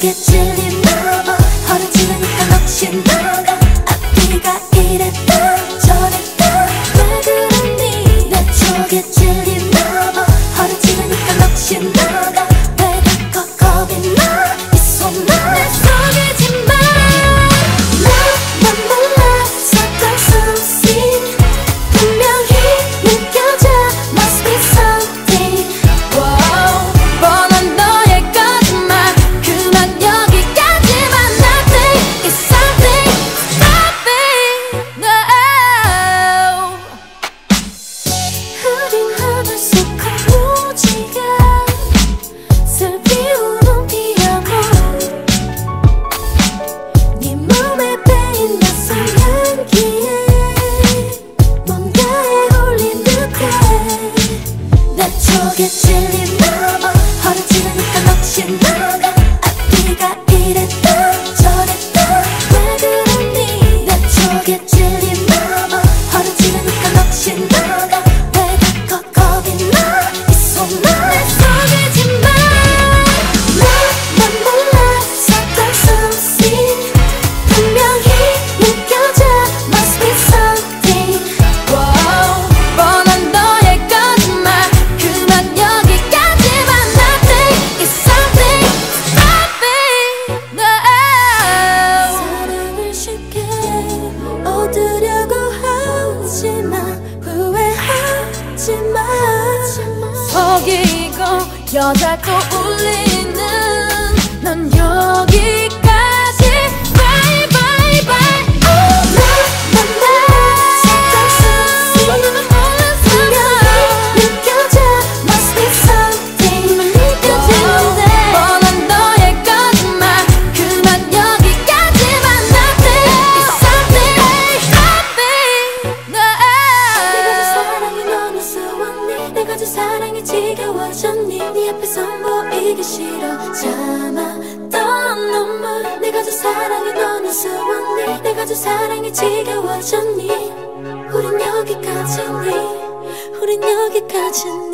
get get silly 속이고 여자 떠올리는 넌 여기 네 앞에서 보이기 싫어. 참았던 눈물. 내가 더 사랑해 너는 수웠니 내가 더 사랑해 지겨워졌니? 우린 여기까지니? 우린 여기까지니?